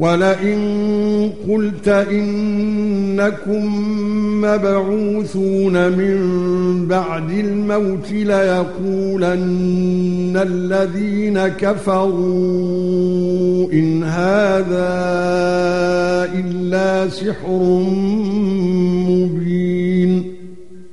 ولئن قلت إنكم مبعوثون من بعد الموت ليقولن الذين كفروا إن هذا إلا سحر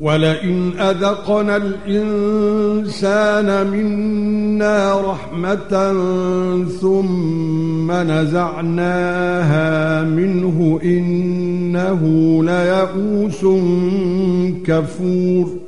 ولئن أذقنا الإنسان منا رحمة ثم نزعناها منه إنه ليئوس كفور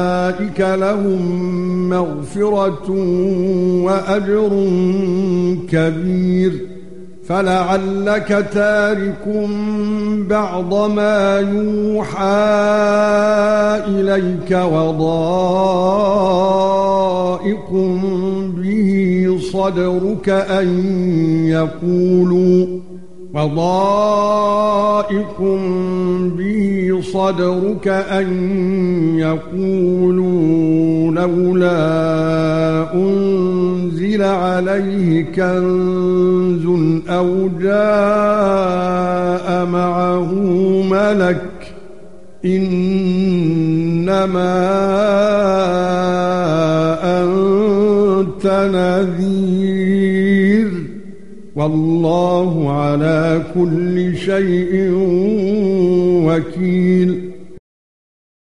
أولئك لهم مغفرة وأجر كبير. فلعلك تارك بعض ما يوحى إليك وضائق به صدرك أن يقولوا وضائق به صدرك أن يقولوا لولا أنزل عليه كنز أو جاء معه ملك إنما أنت نذير. والله على كل شيء وكيل.